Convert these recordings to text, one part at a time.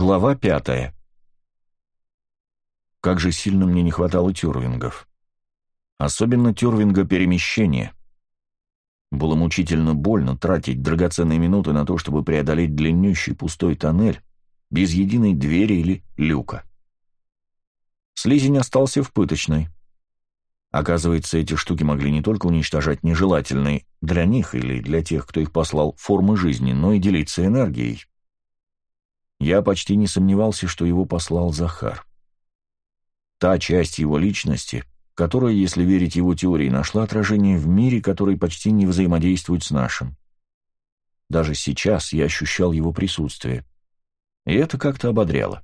Глава пятая. Как же сильно мне не хватало тюрвингов. Особенно тюрвинга перемещения. Было мучительно больно тратить драгоценные минуты на то, чтобы преодолеть длиннющий пустой тоннель без единой двери или люка. Слизень остался в пыточной. Оказывается, эти штуки могли не только уничтожать нежелательные для них или для тех, кто их послал, формы жизни, но и делиться энергией. Я почти не сомневался, что его послал Захар. Та часть его личности, которая, если верить его теории, нашла отражение в мире, который почти не взаимодействует с нашим. Даже сейчас я ощущал его присутствие. И это как-то ободряло.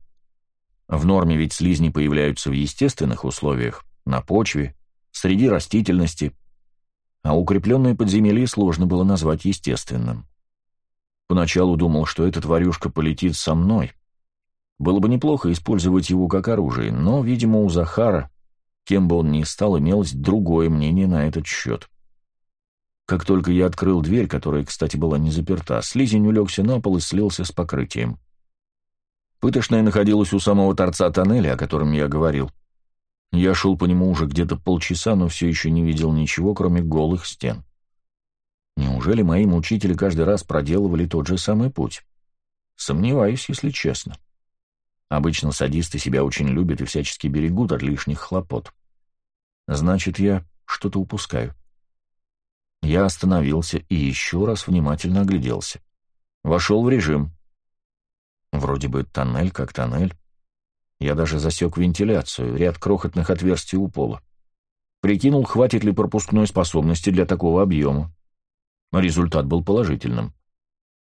В норме ведь слизни появляются в естественных условиях, на почве, среди растительности, а укрепленное подземелье сложно было назвать естественным. Поначалу думал, что эта тварюшка полетит со мной. Было бы неплохо использовать его как оружие, но, видимо, у Захара, кем бы он ни стал, имелось другое мнение на этот счет. Как только я открыл дверь, которая, кстати, была не заперта, слизень улегся на пол и слился с покрытием. Пытошная находилась у самого торца тоннеля, о котором я говорил. Я шел по нему уже где-то полчаса, но все еще не видел ничего, кроме голых стен. Неужели мои мучители каждый раз проделывали тот же самый путь? Сомневаюсь, если честно. Обычно садисты себя очень любят и всячески берегут от лишних хлопот. Значит, я что-то упускаю. Я остановился и еще раз внимательно огляделся. Вошел в режим. Вроде бы тоннель как тоннель. Я даже засек вентиляцию, ряд крохотных отверстий у пола. Прикинул, хватит ли пропускной способности для такого объема. Результат был положительным.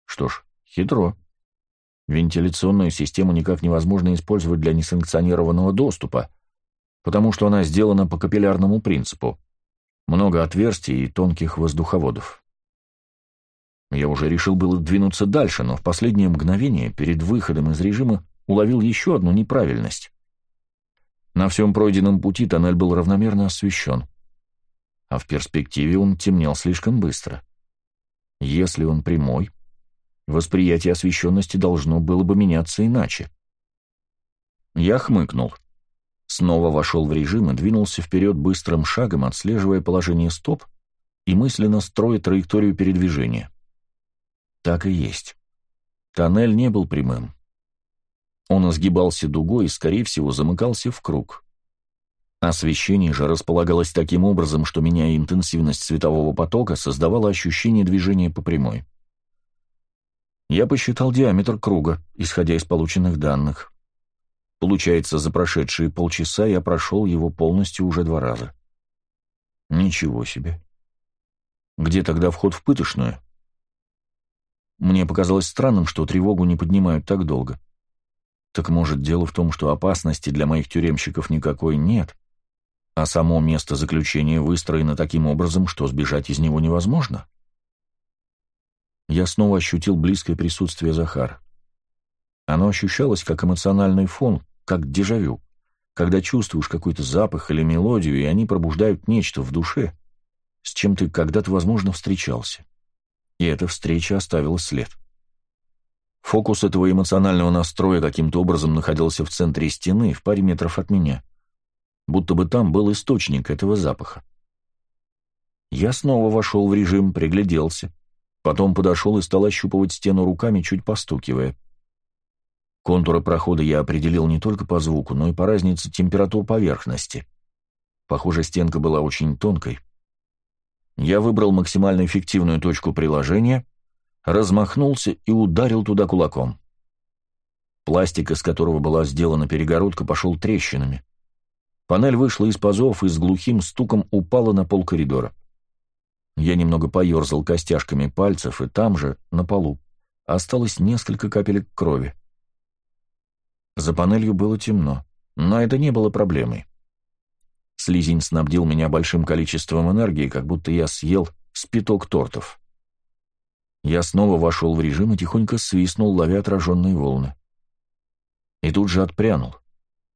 Что ж, хитро. Вентиляционную систему никак невозможно использовать для несанкционированного доступа, потому что она сделана по капиллярному принципу. Много отверстий и тонких воздуховодов. Я уже решил было двинуться дальше, но в последнее мгновение, перед выходом из режима, уловил еще одну неправильность. На всем пройденном пути тоннель был равномерно освещен, а в перспективе он темнел слишком быстро. Если он прямой, восприятие освещенности должно было бы меняться иначе. Я хмыкнул. Снова вошел в режим и двинулся вперед быстрым шагом, отслеживая положение стоп и мысленно строя траекторию передвижения. Так и есть. Тоннель не был прямым. Он изгибался дугой и, скорее всего, замыкался в круг. Освещение же располагалось таким образом, что, меняя интенсивность светового потока, создавало ощущение движения по прямой. Я посчитал диаметр круга, исходя из полученных данных. Получается, за прошедшие полчаса я прошел его полностью уже два раза. Ничего себе. Где тогда вход в пытошную? Мне показалось странным, что тревогу не поднимают так долго. Так может, дело в том, что опасности для моих тюремщиков никакой нет, а само место заключения выстроено таким образом, что сбежать из него невозможно. Я снова ощутил близкое присутствие Захара. Оно ощущалось как эмоциональный фон, как дежавю, когда чувствуешь какой-то запах или мелодию, и они пробуждают нечто в душе, с чем ты когда-то, возможно, встречался. И эта встреча оставила след. Фокус этого эмоционального настроя каким-то образом находился в центре стены, в паре метров от меня будто бы там был источник этого запаха. Я снова вошел в режим, пригляделся. Потом подошел и стал ощупывать стену руками, чуть постукивая. Контуры прохода я определил не только по звуку, но и по разнице температур поверхности. Похоже, стенка была очень тонкой. Я выбрал максимально эффективную точку приложения, размахнулся и ударил туда кулаком. Пластик, из которого была сделана перегородка, пошел трещинами. Панель вышла из пазов и с глухим стуком упала на пол коридора. Я немного поерзал костяшками пальцев, и там же, на полу, осталось несколько капелек крови. За панелью было темно, но это не было проблемой. Слизень снабдил меня большим количеством энергии, как будто я съел спиток тортов. Я снова вошел в режим и тихонько свистнул, ловя отраженные волны. И тут же отпрянул.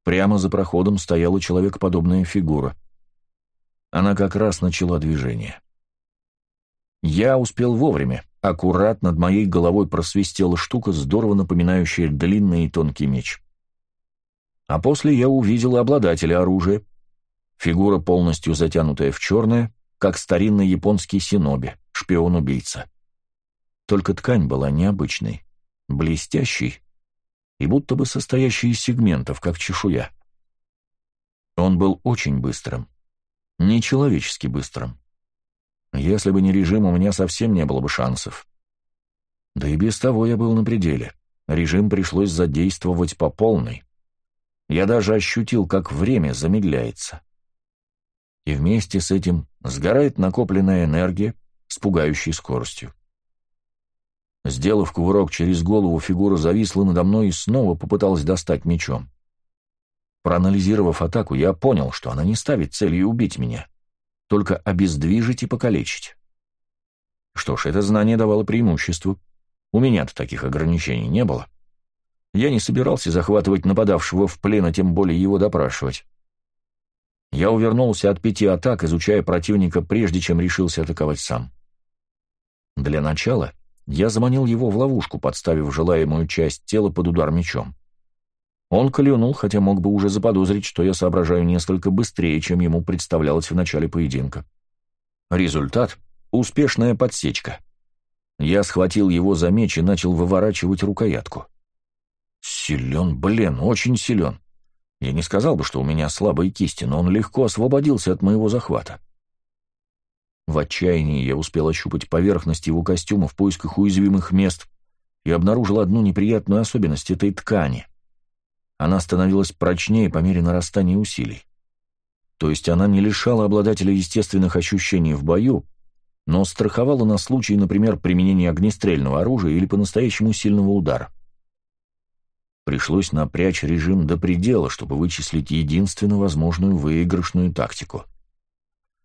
Прямо за проходом стояла человекоподобная фигура. Она как раз начала движение. Я успел вовремя, аккурат над моей головой просвистела штука, здорово напоминающая длинный и тонкий меч. А после я увидел обладателя оружия. Фигура, полностью затянутая в черное, как старинный японский синоби, шпион-убийца. Только ткань была необычной, блестящей и будто бы состоящей из сегментов, как чешуя. Он был очень быстрым, нечеловечески быстрым. Если бы не режим, у меня совсем не было бы шансов. Да и без того я был на пределе. Режим пришлось задействовать по полной. Я даже ощутил, как время замедляется. И вместе с этим сгорает накопленная энергия с пугающей скоростью. Сделав кувырок через голову, фигура зависла надо мной и снова попыталась достать мечом. Проанализировав атаку, я понял, что она не ставит целью убить меня, только обездвижить и покалечить. Что ж, это знание давало преимущество. У меня-то таких ограничений не было. Я не собирался захватывать нападавшего в плен, а тем более его допрашивать. Я увернулся от пяти атак, изучая противника, прежде чем решился атаковать сам. Для начала я заманил его в ловушку, подставив желаемую часть тела под удар мечом. Он клюнул, хотя мог бы уже заподозрить, что я соображаю несколько быстрее, чем ему представлялось в начале поединка. Результат — успешная подсечка. Я схватил его за меч и начал выворачивать рукоятку. Силен, блин, очень силен. Я не сказал бы, что у меня слабые кисти, но он легко освободился от моего захвата. В отчаянии я успел ощупать поверхность его костюма в поисках уязвимых мест и обнаружил одну неприятную особенность этой ткани. Она становилась прочнее по мере нарастания усилий. То есть она не лишала обладателя естественных ощущений в бою, но страховала на случай, например, применения огнестрельного оружия или по-настоящему сильного удара. Пришлось напрячь режим до предела, чтобы вычислить единственно возможную выигрышную тактику.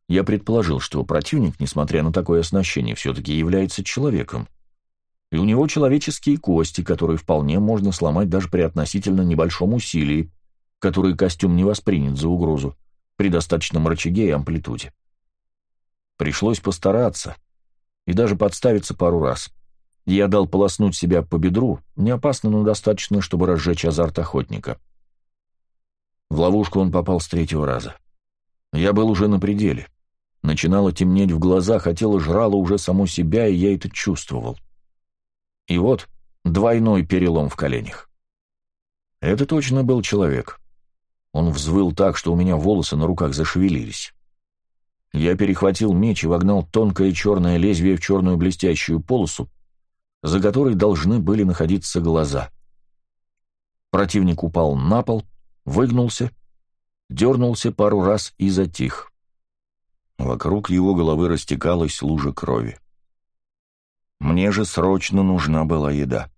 Я предположил, что противник, несмотря на такое оснащение, все-таки является человеком. И у него человеческие кости, которые вполне можно сломать даже при относительно небольшом усилии, которые костюм не воспринят за угрозу, при достаточном рычаге и амплитуде. Пришлось постараться и даже подставиться пару раз. Я дал полоснуть себя по бедру, не опасно, но достаточно, чтобы разжечь азарт охотника. В ловушку он попал с третьего раза. Я был уже на пределе. Начинало темнеть в глазах, а тело жрало уже само себя, и я это чувствовал. И вот двойной перелом в коленях. Это точно был человек. Он взвыл так, что у меня волосы на руках зашевелились. Я перехватил меч и вогнал тонкое черное лезвие в черную блестящую полосу, за которой должны были находиться глаза. Противник упал на пол, выгнулся, дернулся пару раз и затих. Вокруг его головы растекалась лужа крови. Мне же срочно нужна была еда.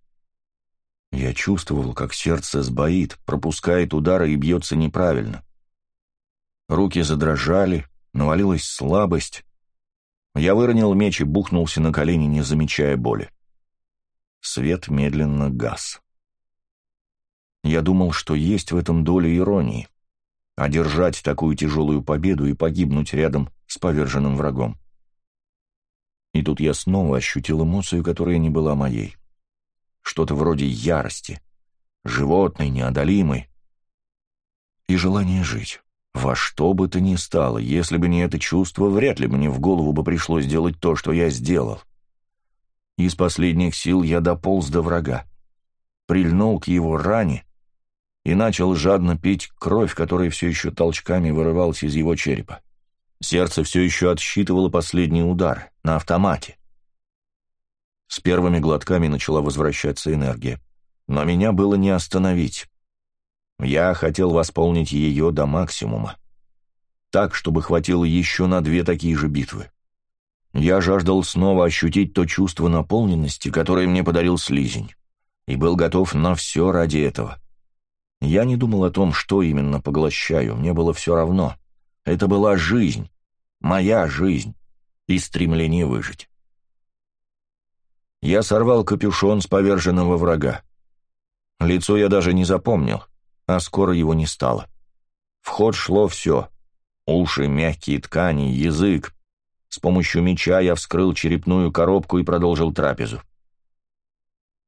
Я чувствовал, как сердце сбоит, пропускает удары и бьется неправильно. Руки задрожали, навалилась слабость. Я выронил меч и бухнулся на колени, не замечая боли. Свет медленно гас. Я думал, что есть в этом доля иронии. Одержать такую тяжелую победу и погибнуть рядом с поверженным врагом. И тут я снова ощутил эмоцию, которая не была моей. Что-то вроде ярости, животной, неодолимой. И желание жить. Во что бы то ни стало, если бы не это чувство, вряд ли мне в голову бы пришлось сделать то, что я сделал. Из последних сил я дополз до врага, прильнул к его ране и начал жадно пить кровь, которая все еще толчками вырывалась из его черепа. Сердце все еще отсчитывало последний удар, на автомате. С первыми глотками начала возвращаться энергия, но меня было не остановить. Я хотел восполнить ее до максимума. Так, чтобы хватило еще на две такие же битвы. Я жаждал снова ощутить то чувство наполненности, которое мне подарил слизень, и был готов на все ради этого. Я не думал о том, что именно поглощаю, мне было все равно. Это была жизнь, моя жизнь и стремление выжить. Я сорвал капюшон с поверженного врага. Лицо я даже не запомнил, а скоро его не стало. В ход шло все — уши, мягкие ткани, язык. С помощью меча я вскрыл черепную коробку и продолжил трапезу.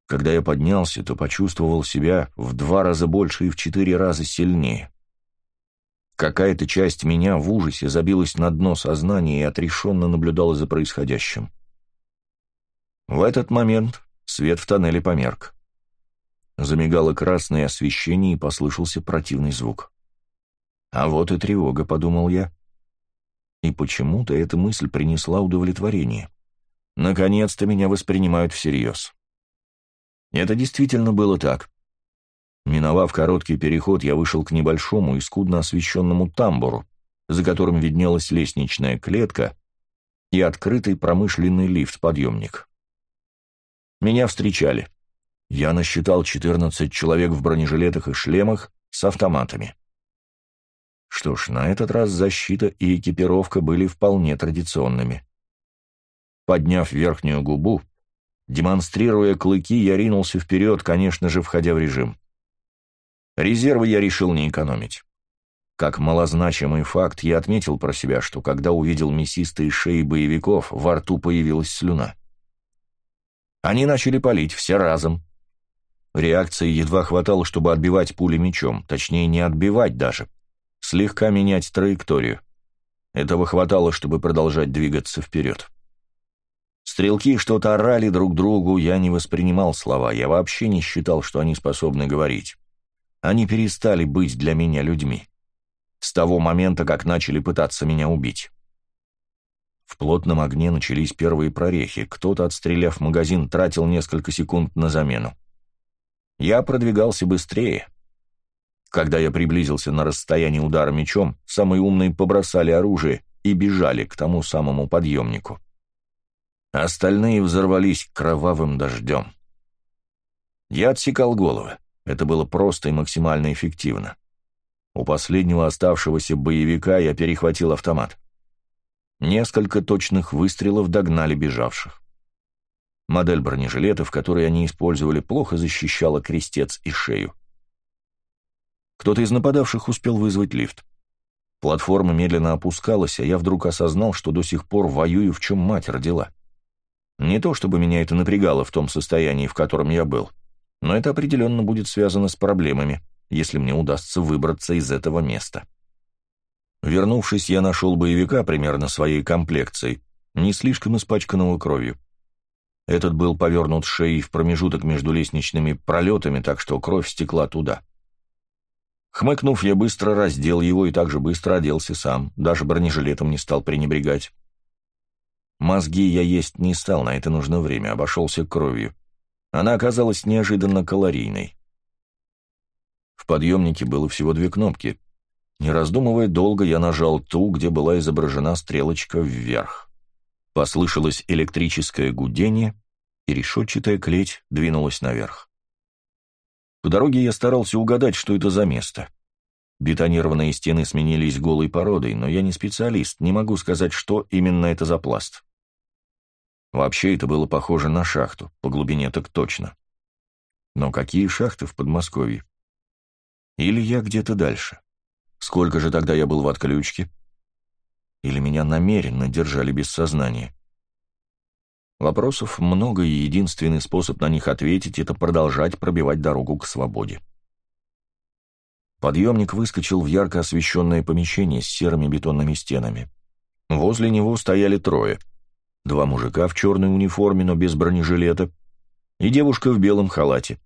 Когда я поднялся, то почувствовал себя в два раза больше и в четыре раза сильнее. Какая-то часть меня в ужасе забилась на дно сознания и отрешенно наблюдала за происходящим. В этот момент свет в тоннеле померк. Замигало красное освещение и послышался противный звук. «А вот и тревога», — подумал я. И почему-то эта мысль принесла удовлетворение. Наконец-то меня воспринимают всерьез. Это действительно было так. Миновав короткий переход, я вышел к небольшому и скудно освещенному тамбуру, за которым виднелась лестничная клетка и открытый промышленный лифт-подъемник. Меня встречали. Я насчитал 14 человек в бронежилетах и шлемах с автоматами. Что ж, на этот раз защита и экипировка были вполне традиционными. Подняв верхнюю губу, демонстрируя клыки, я ринулся вперед, конечно же, входя в режим. Резервы я решил не экономить. Как малозначимый факт, я отметил про себя, что когда увидел мясистые шеи боевиков, во рту появилась слюна. Они начали палить, все разом. Реакции едва хватало, чтобы отбивать пули мечом, точнее, не отбивать даже, слегка менять траекторию. Этого хватало, чтобы продолжать двигаться вперед. Стрелки что-то орали друг другу, я не воспринимал слова, я вообще не считал, что они способны говорить. Они перестали быть для меня людьми. С того момента, как начали пытаться меня убить. В плотном огне начались первые прорехи. Кто-то, отстреляв магазин, тратил несколько секунд на замену. Я продвигался быстрее. Когда я приблизился на расстояние удара мечом, самые умные побросали оружие и бежали к тому самому подъемнику. Остальные взорвались кровавым дождем. Я отсекал головы. Это было просто и максимально эффективно. У последнего оставшегося боевика я перехватил автомат. Несколько точных выстрелов догнали бежавших. Модель бронежилетов, которые они использовали, плохо защищала крестец и шею. Кто-то из нападавших успел вызвать лифт. Платформа медленно опускалась, а я вдруг осознал, что до сих пор воюю, в чем мать родила. Не то чтобы меня это напрягало в том состоянии, в котором я был — но это определенно будет связано с проблемами, если мне удастся выбраться из этого места. Вернувшись, я нашел боевика примерно своей комплекцией, не слишком испачканного кровью. Этот был повернут шеей в промежуток между лестничными пролетами, так что кровь стекла туда. Хмыкнув, я быстро раздел его и также быстро оделся сам, даже бронежилетом не стал пренебрегать. Мозги я есть не стал, на это нужно время, обошелся кровью. Она оказалась неожиданно калорийной. В подъемнике было всего две кнопки. Не раздумывая долго, я нажал ту, где была изображена стрелочка вверх. Послышалось электрическое гудение, и решетчатая клеть двинулась наверх. По дороге я старался угадать, что это за место. Бетонированные стены сменились голой породой, но я не специалист, не могу сказать, что именно это за пласт. Вообще это было похоже на шахту, по глубине так точно. Но какие шахты в Подмосковье? Или я где-то дальше? Сколько же тогда я был в отключке? Или меня намеренно держали без сознания? Вопросов много, и единственный способ на них ответить — это продолжать пробивать дорогу к свободе. Подъемник выскочил в ярко освещенное помещение с серыми бетонными стенами. Возле него стояли трое — два мужика в черной униформе, но без бронежилета, и девушка в белом халате.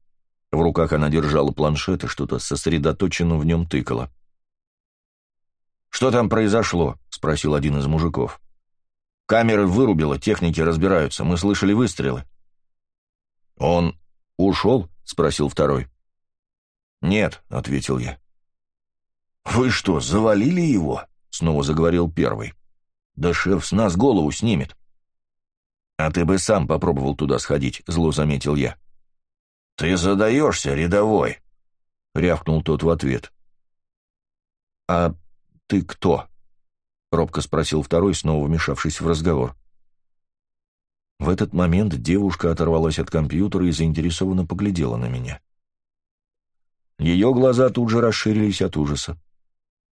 В руках она держала планшет и что-то сосредоточенно в нем тыкала. «Что там произошло?» — спросил один из мужиков. «Камеры вырубило, техники разбираются, мы слышали выстрелы». «Он ушел?» — спросил второй. «Нет», — ответил я. «Вы что, завалили его?» — снова заговорил первый. «Да шеф с нас голову снимет». «А ты бы сам попробовал туда сходить», — зло заметил я. «Ты задаешься, рядовой», — рявкнул тот в ответ. «А ты кто?» — робко спросил второй, снова вмешавшись в разговор. В этот момент девушка оторвалась от компьютера и заинтересованно поглядела на меня. Ее глаза тут же расширились от ужаса.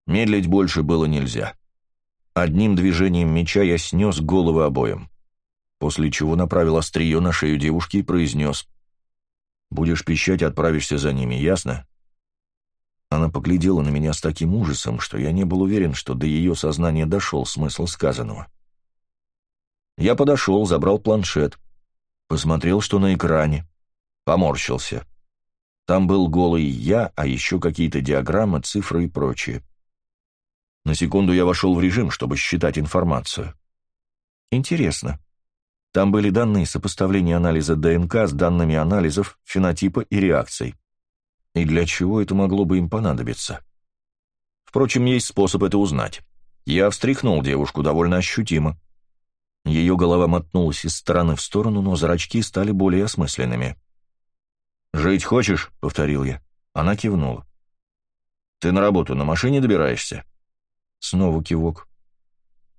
Медлить больше было нельзя. Одним движением меча я снес головы обоим, после чего направил острие на шею девушки и произнес «Будешь пищать, отправишься за ними, ясно?» Она поглядела на меня с таким ужасом, что я не был уверен, что до ее сознания дошел смысл сказанного. Я подошел, забрал планшет, посмотрел, что на экране, поморщился. Там был голый я, а еще какие-то диаграммы, цифры и прочее. На секунду я вошел в режим, чтобы считать информацию. Интересно. Там были данные сопоставления анализа ДНК с данными анализов, фенотипа и реакций. И для чего это могло бы им понадобиться? Впрочем, есть способ это узнать. Я встряхнул девушку довольно ощутимо. Ее голова мотнулась из стороны в сторону, но зрачки стали более осмысленными. «Жить хочешь?» — повторил я. Она кивнула. «Ты на работу на машине добираешься?» Снова кивок.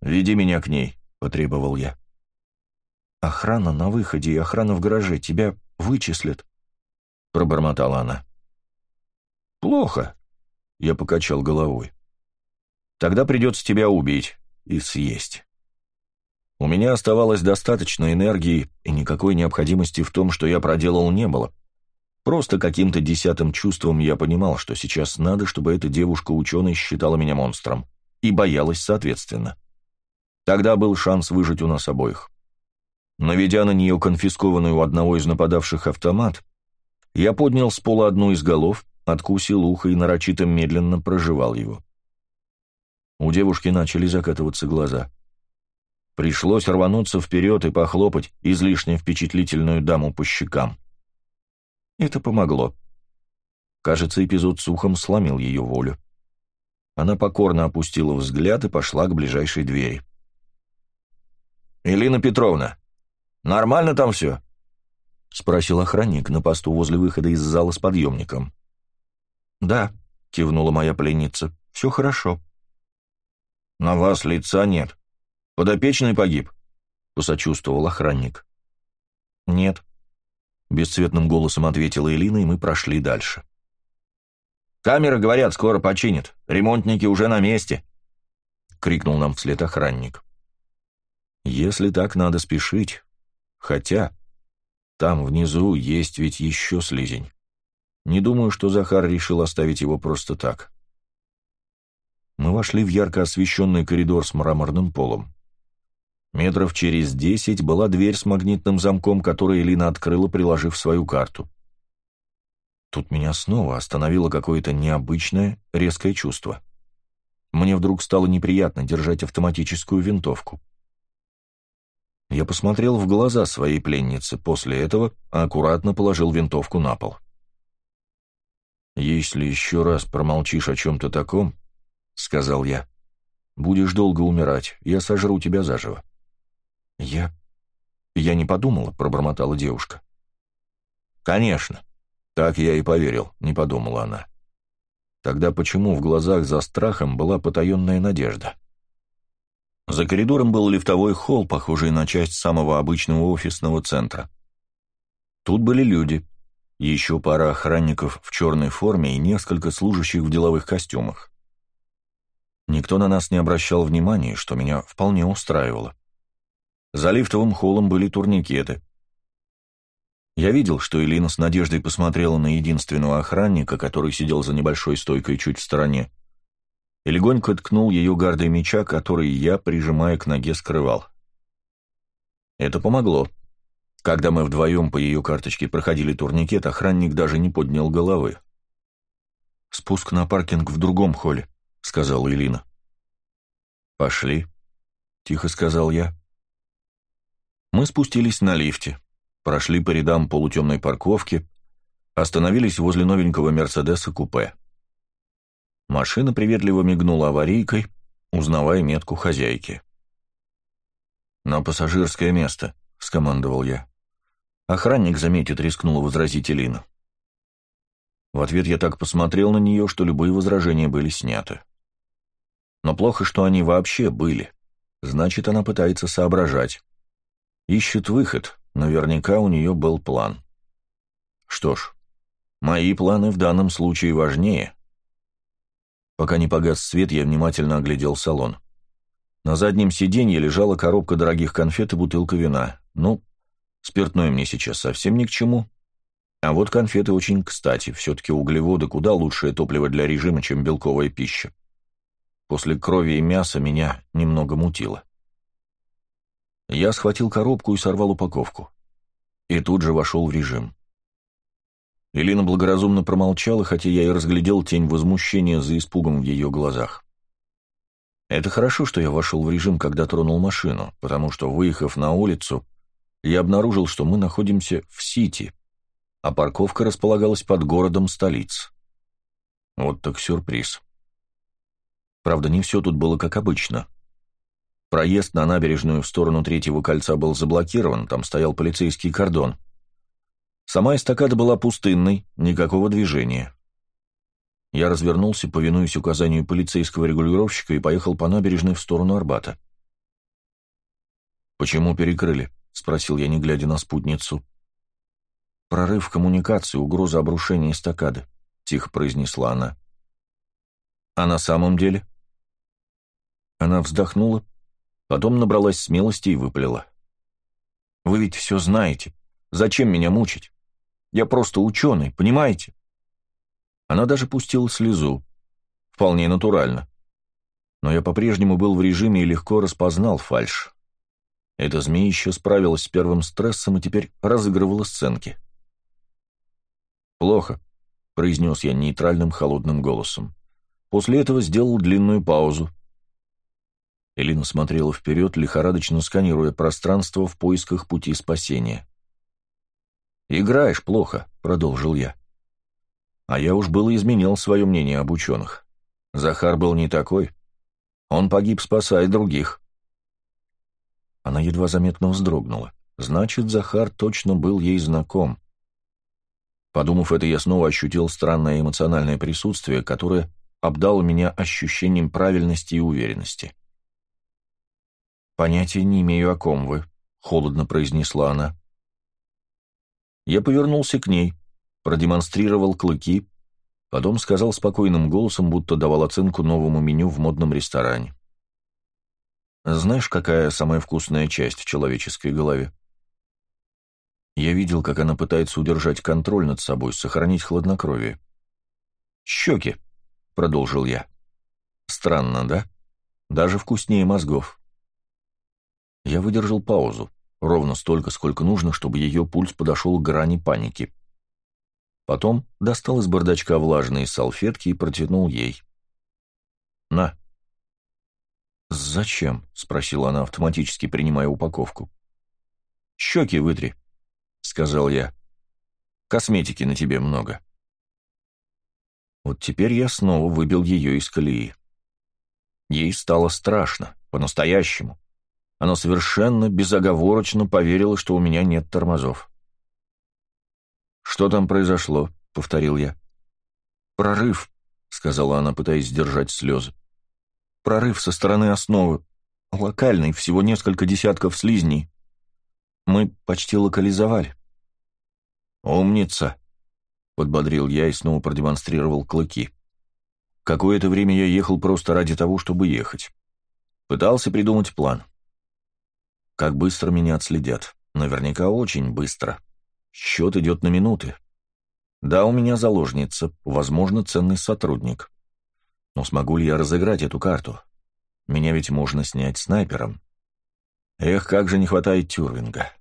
«Веди меня к ней», — потребовал я. «Охрана на выходе и охрана в гараже. Тебя вычислят», — пробормотала она. «Плохо», — я покачал головой. «Тогда придется тебя убить и съесть». У меня оставалось достаточно энергии, и никакой необходимости в том, что я проделал, не было. Просто каким-то десятым чувством я понимал, что сейчас надо, чтобы эта девушка-ученый считала меня монстром, и боялась соответственно. Тогда был шанс выжить у нас обоих. Наведя на нее конфискованный у одного из нападавших автомат, я поднял с пола одну из голов, откусил ухо и нарочито медленно проживал его. У девушки начали закатываться глаза. Пришлось рвануться вперед и похлопать излишне впечатлительную даму по щекам. Это помогло. Кажется, эпизод с ухом сломил ее волю. Она покорно опустила взгляд и пошла к ближайшей двери. «Элина Петровна, нормально там все?» — спросил охранник на посту возле выхода из зала с подъемником. «Да», — кивнула моя пленница, — «все хорошо». «На вас лица нет. Подопечный погиб», — посочувствовал охранник. «Нет», — бесцветным голосом ответила Элина, и мы прошли дальше. «Камеры, говорят, скоро починят. Ремонтники уже на месте», — крикнул нам вслед охранник. «Если так, надо спешить. Хотя там внизу есть ведь еще слизень». Не думаю, что Захар решил оставить его просто так. Мы вошли в ярко освещенный коридор с мраморным полом. Метров через десять была дверь с магнитным замком, которую Элина открыла, приложив свою карту. Тут меня снова остановило какое-то необычное, резкое чувство. Мне вдруг стало неприятно держать автоматическую винтовку. Я посмотрел в глаза своей пленницы, после этого аккуратно положил винтовку на пол. «Если еще раз промолчишь о чем-то таком, — сказал я, — будешь долго умирать, я сожру тебя заживо». «Я... я не подумала», — пробормотала девушка. «Конечно. Так я и поверил», — не подумала она. Тогда почему в глазах за страхом была потаенная надежда? За коридором был лифтовой холл, похожий на часть самого обычного офисного центра. Тут были люди, еще пара охранников в черной форме и несколько служащих в деловых костюмах. Никто на нас не обращал внимания, что меня вполне устраивало. За лифтовым холлом были турникеты. Я видел, что Элина с надеждой посмотрела на единственного охранника, который сидел за небольшой стойкой чуть в стороне, и легонько ткнул ее гардой меча, который я, прижимая к ноге, скрывал. Это помогло. Когда мы вдвоем по ее карточке проходили турникет, охранник даже не поднял головы. «Спуск на паркинг в другом холле», — сказала Элина. «Пошли», — тихо сказал я. Мы спустились на лифте, прошли по рядам полутемной парковки, остановились возле новенького «Мерседеса» купе. Машина приветливо мигнула аварийкой, узнавая метку хозяйки. «На пассажирское место», — скомандовал я. Охранник, заметит, рискнула возразить Элина. В ответ я так посмотрел на нее, что любые возражения были сняты. Но плохо, что они вообще были. Значит, она пытается соображать. Ищет выход, наверняка у нее был план. Что ж, мои планы в данном случае важнее. Пока не погас свет, я внимательно оглядел салон. На заднем сиденье лежала коробка дорогих конфет и бутылка вина. Ну, спиртное мне сейчас совсем ни к чему. А вот конфеты очень кстати, все-таки углеводы куда лучшее топливо для режима, чем белковая пища. После крови и мяса меня немного мутило. Я схватил коробку и сорвал упаковку. И тут же вошел в режим. Элина благоразумно промолчала, хотя я и разглядел тень возмущения за испугом в ее глазах. Это хорошо, что я вошел в режим, когда тронул машину, потому что, выехав на улицу, я обнаружил, что мы находимся в Сити, а парковка располагалась под городом столиц. Вот так сюрприз. Правда, не все тут было как обычно. Проезд на набережную в сторону третьего кольца был заблокирован, там стоял полицейский кордон. Сама эстакада была пустынной, никакого движения. Я развернулся, повинуясь указанию полицейского регулировщика, и поехал по набережной в сторону Арбата. «Почему перекрыли?» — спросил я, не глядя на спутницу. «Прорыв коммуникации, угроза обрушения эстакады», — тихо произнесла она. «А на самом деле?» Она вздохнула, потом набралась смелости и выпалила. «Вы ведь все знаете. Зачем меня мучить? Я просто ученый, понимаете?» Она даже пустила слезу. Вполне натурально. Но я по-прежнему был в режиме и легко распознал фальшь. Эта змеища справилась с первым стрессом и теперь разыгрывала сценки. «Плохо», — произнес я нейтральным холодным голосом. После этого сделал длинную паузу. Элина смотрела вперед, лихорадочно сканируя пространство в поисках пути спасения. «Играешь плохо», — продолжил я. А я уж было изменил свое мнение об ученых. Захар был не такой. Он погиб, спасая других. Она едва заметно вздрогнула. Значит, Захар точно был ей знаком. Подумав это, я снова ощутил странное эмоциональное присутствие, которое обдало меня ощущением правильности и уверенности. «Понятия не имею, о ком вы», — холодно произнесла она. Я повернулся к ней, продемонстрировал клыки, потом сказал спокойным голосом, будто давал оценку новому меню в модном ресторане. «Знаешь, какая самая вкусная часть в человеческой голове?» Я видел, как она пытается удержать контроль над собой, сохранить хладнокровие. «Щеки», — продолжил я. «Странно, да? Даже вкуснее мозгов». Я выдержал паузу, ровно столько, сколько нужно, чтобы ее пульс подошел к грани паники. Потом достал из бардачка влажные салфетки и протянул ей. «На». «Зачем?» — спросила она, автоматически принимая упаковку. «Щеки вытри», — сказал я. «Косметики на тебе много». Вот теперь я снова выбил ее из колеи. Ей стало страшно, по-настоящему. Она совершенно безоговорочно поверила, что у меня нет тормозов. «Что там произошло?» — повторил я. «Прорыв», — сказала она, пытаясь сдержать слезы. «Прорыв со стороны основы. Локальный, всего несколько десятков слизней. Мы почти локализовали. «Умница!» — подбодрил я и снова продемонстрировал клыки. Какое-то время я ехал просто ради того, чтобы ехать. Пытался придумать план. Как быстро меня отследят? Наверняка очень быстро. Счет идет на минуты. Да, у меня заложница, возможно, ценный сотрудник. Но смогу ли я разыграть эту карту? Меня ведь можно снять снайпером. Эх, как же не хватает Тюрвинга.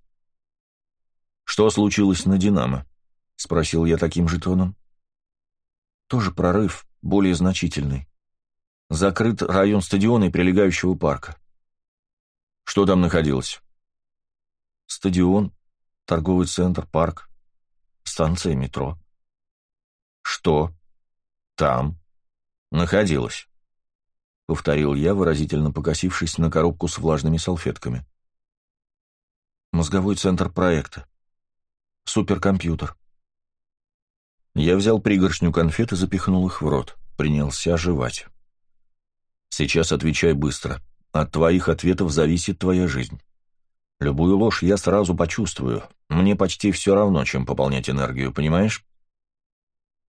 «Что случилось на «Динамо»?» — спросил я таким же тоном. «Тоже прорыв, более значительный. Закрыт район стадиона и прилегающего парка». «Что там находилось?» «Стадион, торговый центр, парк, станция метро». «Что там находилось?» — повторил я, выразительно покосившись на коробку с влажными салфетками. «Мозговой центр проекта. Суперкомпьютер». Я взял пригоршню конфет и запихнул их в рот. Принялся жевать. «Сейчас отвечай быстро. От твоих ответов зависит твоя жизнь. Любую ложь я сразу почувствую. Мне почти все равно, чем пополнять энергию, понимаешь?»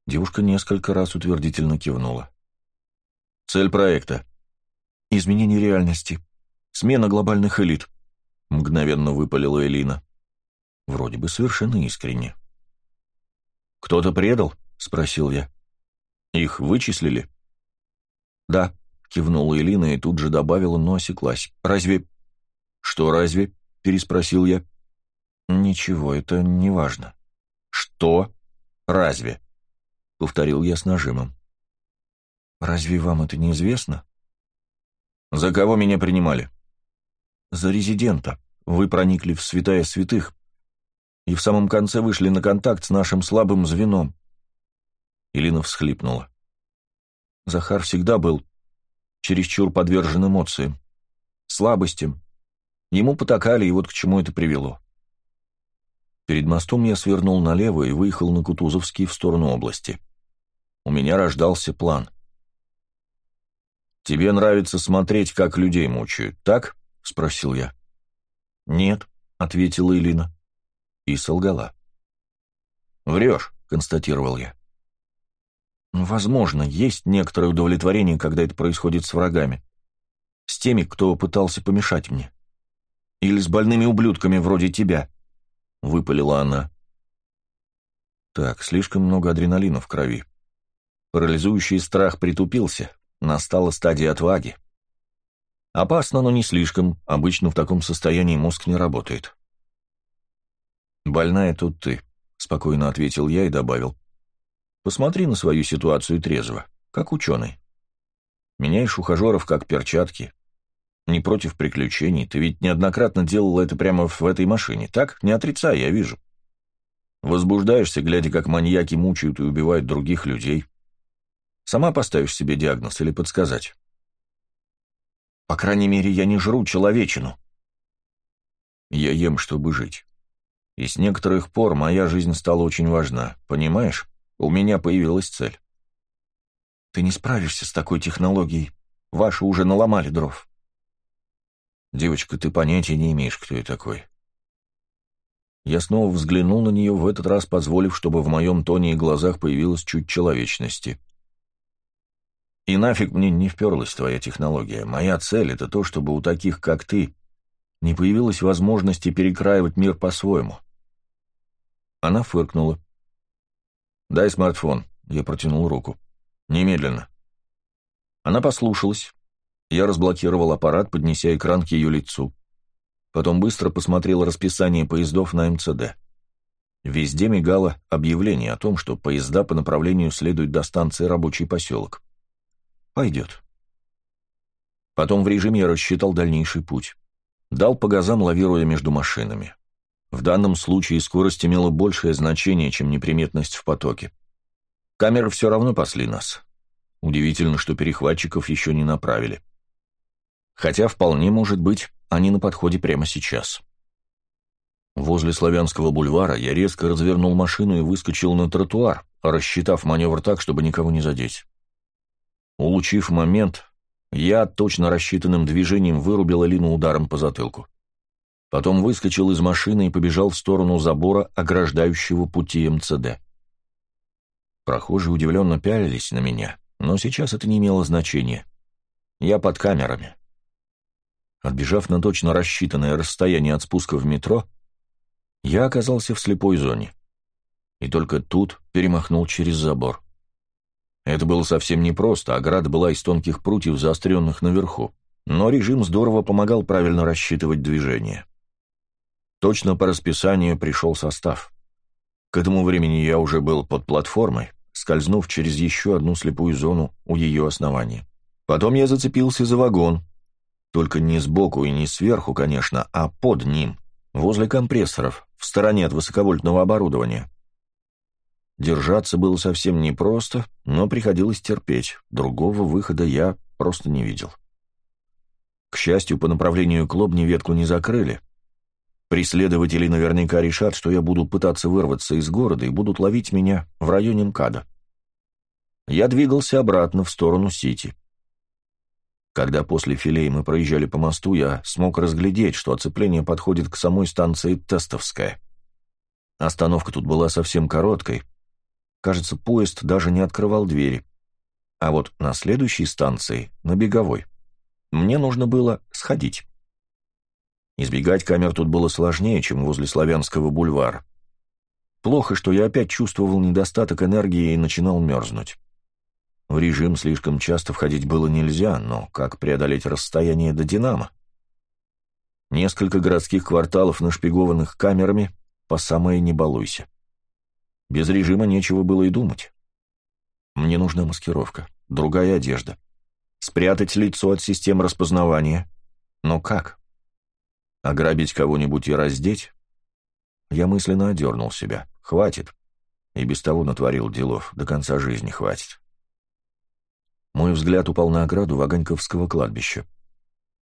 Девушка несколько раз утвердительно кивнула. Цель проекта. Изменение реальности. Смена глобальных элит», — мгновенно выпалила Элина. Вроде бы совершенно искренне. «Кто-то предал?» — спросил я. «Их вычислили?» «Да», — кивнула Элина и тут же добавила, но осеклась. «Разве...» «Что разве?» — переспросил я. «Ничего, это не важно». «Что? Разве?» — повторил я с нажимом. «Разве вам это не известно?» «За кого меня принимали?» «За резидента. Вы проникли в святая святых и в самом конце вышли на контакт с нашим слабым звеном». Илина всхлипнула. Захар всегда был чересчур подвержен эмоциям, слабостям. Ему потакали, и вот к чему это привело. Перед мостом я свернул налево и выехал на Кутузовский в сторону области. У меня рождался план. «Тебе нравится смотреть, как людей мучают, так?» — спросил я. «Нет», — ответила Илина. И солгала. «Врешь», — констатировал я. «Возможно, есть некоторое удовлетворение, когда это происходит с врагами. С теми, кто пытался помешать мне. Или с больными ублюдками вроде тебя», — выпалила она. Так, слишком много адреналина в крови. Парализующий страх притупился, настала стадия отваги. Опасно, но не слишком, обычно в таком состоянии мозг не работает. «Больная тут ты», — спокойно ответил я и добавил. «Посмотри на свою ситуацию трезво, как ученый. Меняешь ухажеров как перчатки. Не против приключений, ты ведь неоднократно делал это прямо в этой машине, так? Не отрицай, я вижу. Возбуждаешься, глядя, как маньяки мучают и убивают других людей. Сама поставишь себе диагноз или подсказать?» «По крайней мере, я не жру человечину». «Я ем, чтобы жить». И с некоторых пор моя жизнь стала очень важна, понимаешь? У меня появилась цель. Ты не справишься с такой технологией. Ваши уже наломали дров. Девочка, ты понятия не имеешь, кто я такой. Я снова взглянул на нее, в этот раз позволив, чтобы в моем тоне и глазах появилось чуть человечности. И нафиг мне не вперлась твоя технология. Моя цель — это то, чтобы у таких, как ты, не появилось возможности перекраивать мир по-своему. Она фыркнула. «Дай смартфон», — я протянул руку. «Немедленно». Она послушалась. Я разблокировал аппарат, поднеся экран к ее лицу. Потом быстро посмотрел расписание поездов на МЦД. Везде мигало объявление о том, что поезда по направлению следуют до станции «Рабочий поселок». «Пойдет». Потом в режиме я рассчитал дальнейший путь. Дал по газам, лавируя между машинами. В данном случае скорость имела большее значение, чем неприметность в потоке. Камеры все равно пасли нас. Удивительно, что перехватчиков еще не направили. Хотя, вполне может быть, они на подходе прямо сейчас. Возле Славянского бульвара я резко развернул машину и выскочил на тротуар, рассчитав маневр так, чтобы никого не задеть. Улучив момент, я точно рассчитанным движением вырубил Алину ударом по затылку. Потом выскочил из машины и побежал в сторону забора, ограждающего пути МЦД. Прохожие удивленно пялились на меня, но сейчас это не имело значения. Я под камерами. Отбежав на точно рассчитанное расстояние от спуска в метро, я оказался в слепой зоне. И только тут перемахнул через забор. Это было совсем непросто, ограда была из тонких прутьев, заостренных наверху, но режим здорово помогал правильно рассчитывать движение. Точно по расписанию пришел состав. К этому времени я уже был под платформой, скользнув через еще одну слепую зону у ее основания. Потом я зацепился за вагон, только не сбоку и не сверху, конечно, а под ним, возле компрессоров, в стороне от высоковольтного оборудования. Держаться было совсем непросто, но приходилось терпеть, другого выхода я просто не видел. К счастью, по направлению к Лобни ветку не закрыли. Преследователи наверняка решат, что я буду пытаться вырваться из города и будут ловить меня в районе МКАДа. Я двигался обратно в сторону Сити. Когда после филей мы проезжали по мосту, я смог разглядеть, что оцепление подходит к самой станции Тестовская. Остановка тут была совсем короткой, Кажется, поезд даже не открывал двери. А вот на следующей станции, на Беговой, мне нужно было сходить. Избегать камер тут было сложнее, чем возле Славянского бульвара. Плохо, что я опять чувствовал недостаток энергии и начинал мерзнуть. В режим слишком часто входить было нельзя, но как преодолеть расстояние до «Динамо»? Несколько городских кварталов, нашпигованных камерами, по самое не балуйся. Без режима нечего было и думать. Мне нужна маскировка, другая одежда. Спрятать лицо от систем распознавания. Но как? Ограбить кого-нибудь и раздеть? Я мысленно одернул себя. Хватит. И без того натворил делов. До конца жизни хватит. Мой взгляд упал на ограду Ваганьковского кладбища.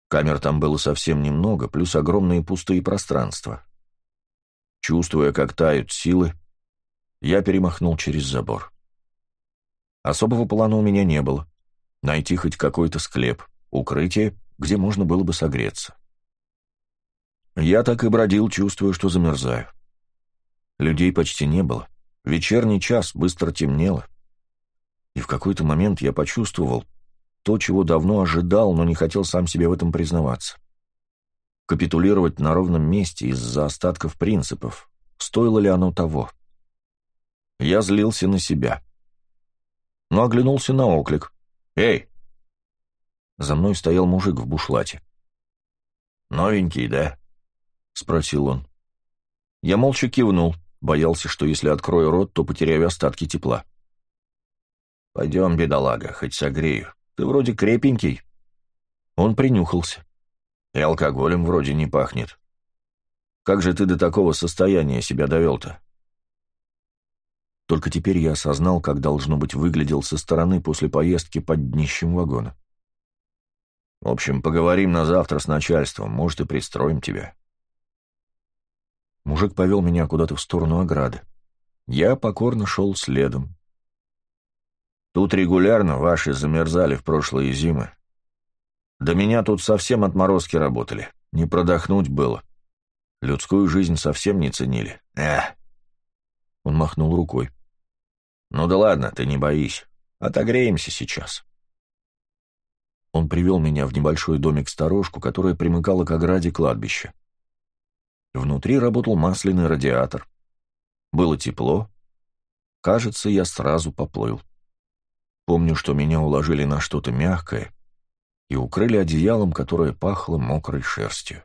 Камер там было совсем немного, плюс огромные пустые пространства. Чувствуя, как тают силы, я перемахнул через забор. Особого плана у меня не было. Найти хоть какой-то склеп, укрытие, где можно было бы согреться. Я так и бродил, чувствуя, что замерзаю. Людей почти не было. Вечерний час, быстро темнело. И в какой-то момент я почувствовал то, чего давно ожидал, но не хотел сам себе в этом признаваться. Капитулировать на ровном месте из-за остатков принципов. Стоило ли оно того? Я злился на себя. Но оглянулся на оклик. «Эй!» За мной стоял мужик в бушлате. «Новенький, да?» — спросил он. Я молча кивнул, боялся, что если открою рот, то потеряю остатки тепла. «Пойдем, бедолага, хоть согрею. Ты вроде крепенький». Он принюхался. И алкоголем вроде не пахнет. Как же ты до такого состояния себя довел-то? Только теперь я осознал, как должно быть выглядел со стороны после поездки под днищем вагона. В общем, поговорим на завтра с начальством, может, и пристроим тебя. Мужик повел меня куда-то в сторону ограды. Я покорно шел следом. Тут регулярно ваши замерзали в прошлые зимы. До меня тут совсем отморозки работали. Не продохнуть было. Людскую жизнь совсем не ценили. Эх. Он махнул рукой. Ну да ладно, ты не боись. Отогреемся сейчас. Он привел меня в небольшой домик-сторожку, которая примыкала к ограде кладбища. Внутри работал масляный радиатор. Было тепло. Кажется, я сразу поплыл. Помню, что меня уложили на что-то мягкое и укрыли одеялом, которое пахло мокрой шерстью.